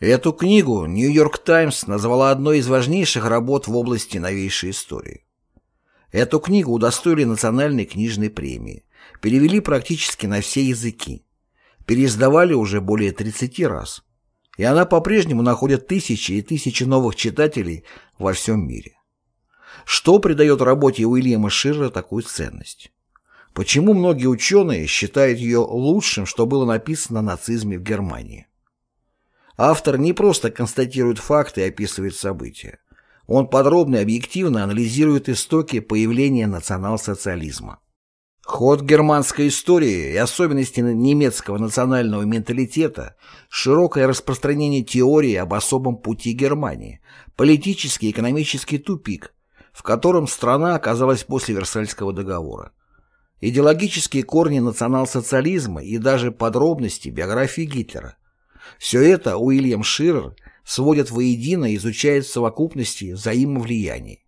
Эту книгу «Нью-Йорк Таймс» назвала одной из важнейших работ в области новейшей истории. Эту книгу удостоили национальной книжной премии, перевели практически на все языки, переиздавали уже более 30 раз, и она по-прежнему находит тысячи и тысячи новых читателей во всем мире. Что придает работе Уильяма Ширра такую ценность? Почему многие ученые считают ее лучшим, что было написано о нацизме в Германии? Автор не просто констатирует факты и описывает события. Он подробно и объективно анализирует истоки появления национал-социализма. Ход германской истории и особенности немецкого национального менталитета, широкое распространение теории об особом пути Германии, политический и экономический тупик, в котором страна оказалась после Версальского договора, идеологические корни национал-социализма и даже подробности биографии Гитлера. Все это Уильям Ширер сводит воедино и изучает в совокупности взаимовлияний.